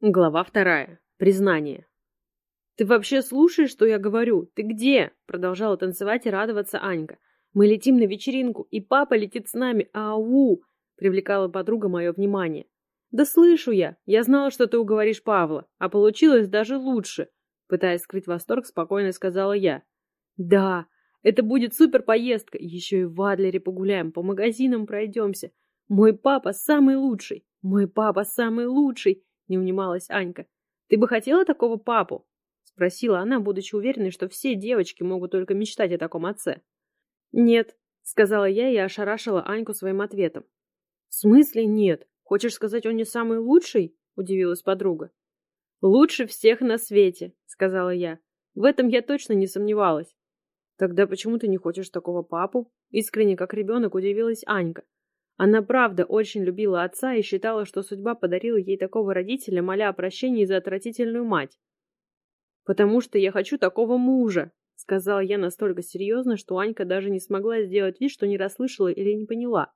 Глава вторая. Признание. «Ты вообще слушаешь, что я говорю? Ты где?» Продолжала танцевать и радоваться Анька. «Мы летим на вечеринку, и папа летит с нами. Ау!» Привлекала подруга мое внимание. «Да слышу я. Я знала, что ты уговоришь Павла. А получилось даже лучше!» Пытаясь скрыть восторг, спокойно сказала я. «Да, это будет супер поездка. Еще и в Адлере погуляем, по магазинам пройдемся. Мой папа самый лучший. Мой папа самый лучший!» Не унималась Анька. «Ты бы хотела такого папу?» — спросила она, будучи уверенной, что все девочки могут только мечтать о таком отце. «Нет», — сказала я и ошарашила Аньку своим ответом. «В смысле нет? Хочешь сказать, он не самый лучший?» — удивилась подруга. «Лучше всех на свете», — сказала я. В этом я точно не сомневалась. «Тогда почему ты не хочешь такого папу?» Искренне, как ребенок, удивилась Анька. Она правда очень любила отца и считала, что судьба подарила ей такого родителя, моля о прощении за отвратительную мать. «Потому что я хочу такого мужа», — сказала я настолько серьезно, что Анька даже не смогла сделать вид, что не расслышала или не поняла.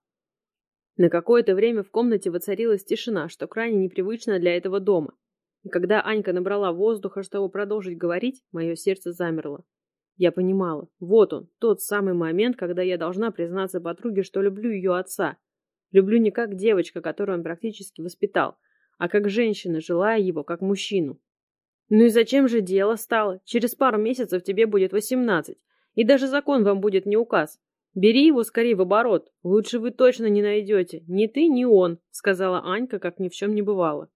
На какое-то время в комнате воцарилась тишина, что крайне непривычно для этого дома. И когда Анька набрала воздуха, чтобы продолжить говорить, мое сердце замерло. Я понимала, вот он, тот самый момент, когда я должна признаться подруге, что люблю ее отца, Люблю не как девочка, которую он практически воспитал, а как женщина, желая его как мужчину. Ну и зачем же дело стало? Через пару месяцев тебе будет восемнадцать, и даже закон вам будет не указ. Бери его скорее в оборот. Лучше вы точно не найдете. Ни ты, ни он, сказала Анька, как ни в чем не бывало.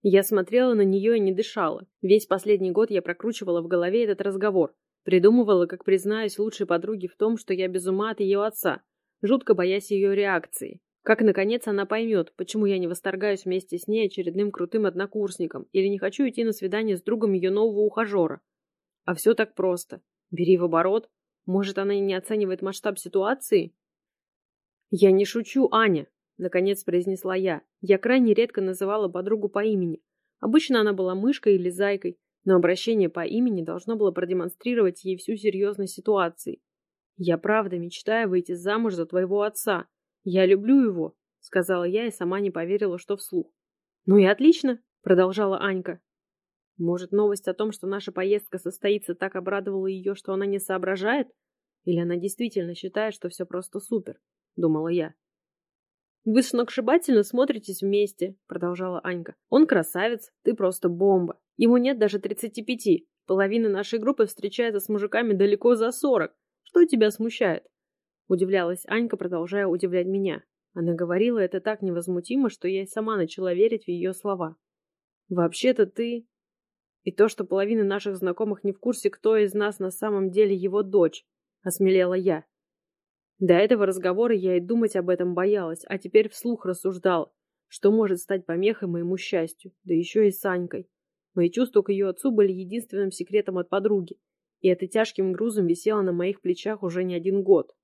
Я смотрела на нее и не дышала. Весь последний год я прокручивала в голове этот разговор. Придумывала, как признаюсь лучшей подруге в том, что я без ума от ее отца, жутко боясь ее реакции. Как, наконец, она поймет, почему я не восторгаюсь вместе с ней очередным крутым однокурсником или не хочу идти на свидание с другом ее нового ухажера. А все так просто. Бери в оборот. Может, она и не оценивает масштаб ситуации? Я не шучу, Аня, наконец произнесла я. Я крайне редко называла подругу по имени. Обычно она была мышкой или зайкой, но обращение по имени должно было продемонстрировать ей всю серьезность ситуации. Я правда мечтаю выйти замуж за твоего отца. «Я люблю его», — сказала я и сама не поверила, что вслух. «Ну и отлично», — продолжала Анька. Может, новость о том, что наша поездка состоится, так обрадовала ее, что она не соображает? Или она действительно считает, что все просто супер? Думала я. «Вы сногсшибательно смотритесь вместе», — продолжала Анька. «Он красавец, ты просто бомба. Ему нет даже тридцати пяти. Половина нашей группы встречается с мужиками далеко за сорок. Что тебя смущает?» Удивлялась Анька, продолжая удивлять меня. Она говорила это так невозмутимо, что я и сама начала верить в ее слова. «Вообще-то ты...» И то, что половина наших знакомых не в курсе, кто из нас на самом деле его дочь, осмелела я. До этого разговора я и думать об этом боялась, а теперь вслух рассуждала, что может стать помехой моему счастью, да еще и с Анькой. Мои чувства к ее отцу были единственным секретом от подруги, и это тяжким грузом висело на моих плечах уже не один год.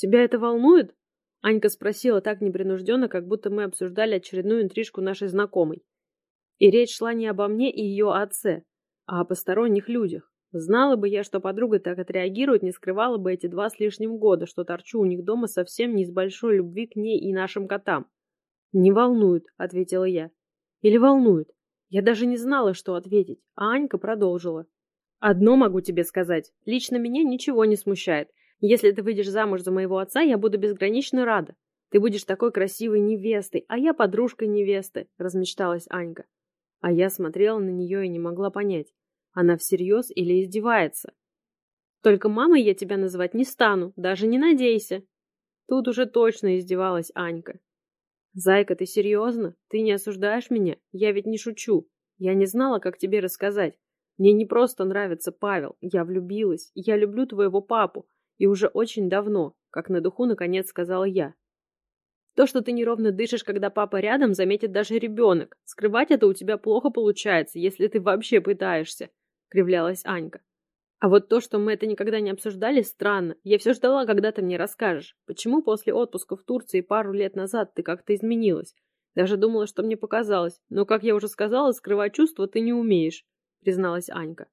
«Тебя это волнует?» Анька спросила так непринужденно, как будто мы обсуждали очередную интрижку нашей знакомой. И речь шла не обо мне и ее отце, а о посторонних людях. Знала бы я, что подруга так отреагирует, не скрывала бы эти два с лишним года, что торчу у них дома совсем не с большой любви к ней и нашим котам. «Не волнует», — ответила я. «Или волнует?» Я даже не знала, что ответить, а Анька продолжила. «Одно могу тебе сказать. Лично меня ничего не смущает. Если ты выйдешь замуж за моего отца, я буду безгранично рада. Ты будешь такой красивой невестой, а я подружкой невесты, размечталась Анька. А я смотрела на нее и не могла понять, она всерьез или издевается. Только мамой я тебя называть не стану, даже не надейся. Тут уже точно издевалась Анька. Зайка, ты серьезно? Ты не осуждаешь меня? Я ведь не шучу. Я не знала, как тебе рассказать. Мне не просто нравится Павел. Я влюбилась. Я люблю твоего папу. И уже очень давно, как на духу наконец сказала я. То, что ты неровно дышишь, когда папа рядом, заметит даже ребенок. Скрывать это у тебя плохо получается, если ты вообще пытаешься, кривлялась Анька. А вот то, что мы это никогда не обсуждали, странно. Я все ждала, когда ты мне расскажешь. Почему после отпуска в Турции пару лет назад ты как-то изменилась? Даже думала, что мне показалось. Но, как я уже сказала, скрывать чувства ты не умеешь, призналась Анька.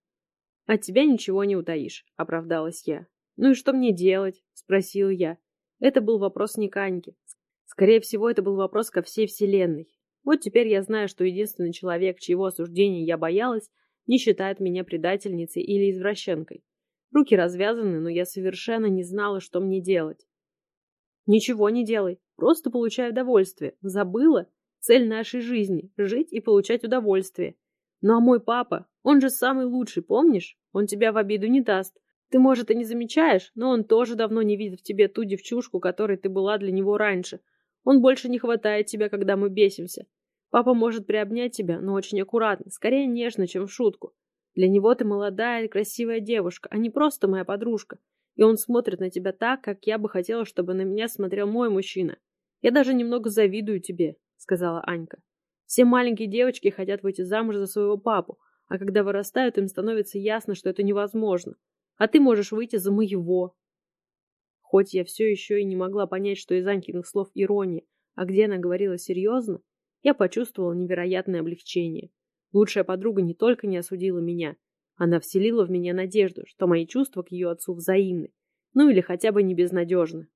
От тебя ничего не утаишь, оправдалась я. «Ну и что мне делать?» — спросил я. Это был вопрос не Каньки. Скорее всего, это был вопрос ко всей Вселенной. Вот теперь я знаю, что единственный человек, чьего осуждения я боялась, не считает меня предательницей или извращенкой. Руки развязаны, но я совершенно не знала, что мне делать. Ничего не делай, просто получай удовольствие. Забыла? Цель нашей жизни – жить и получать удовольствие. Ну а мой папа, он же самый лучший, помнишь? Он тебя в обиду не даст. Ты, может, и не замечаешь, но он тоже давно не видит в тебе ту девчушку, которой ты была для него раньше. Он больше не хватает тебя, когда мы бесимся. Папа может приобнять тебя, но очень аккуратно, скорее нежно, чем в шутку. Для него ты молодая и красивая девушка, а не просто моя подружка. И он смотрит на тебя так, как я бы хотела, чтобы на меня смотрел мой мужчина. Я даже немного завидую тебе, сказала Анька. Все маленькие девочки хотят выйти замуж за своего папу, а когда вырастают, им становится ясно, что это невозможно. А ты можешь выйти за моего. Хоть я все еще и не могла понять, что из Анькиных слов ирония, а где она говорила серьезно, я почувствовала невероятное облегчение. Лучшая подруга не только не осудила меня, она вселила в меня надежду, что мои чувства к ее отцу взаимны, ну или хотя бы не безнадежны.